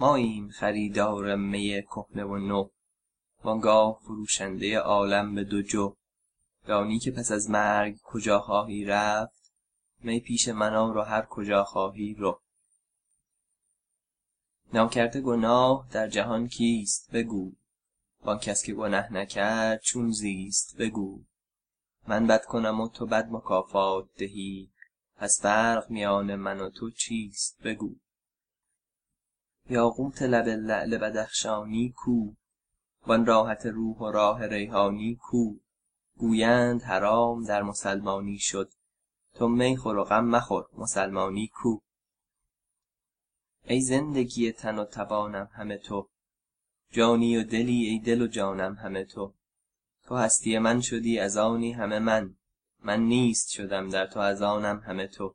ماییم خریدار می کهنه و نو. وانگاه فروشنده عالم به دو جو. دانی که پس از مرگ کجا خواهی رفت؟ می پیش من و هر کجا خواهی رو. ناکرده گناه در جهان کیست بگو؟ وان کس که گنه نکرد چون زیست بگو. من بد کنم و تو بد مکافات دهی. پس فرق میان من و تو چیست بگو؟ یاقوت لب لعل بدخشانی کو وان راحت روح و راه ریحانی کو. گویند حرام در مسلمانی شد تو می خور و غم مخور مسلمانی کو. ای زندگی تن و توانم همه تو جانی و دلی ای دل و جانم همه تو. تو هستی من شدی از آنی همه من من نیست شدم در تو از آنم همه تو.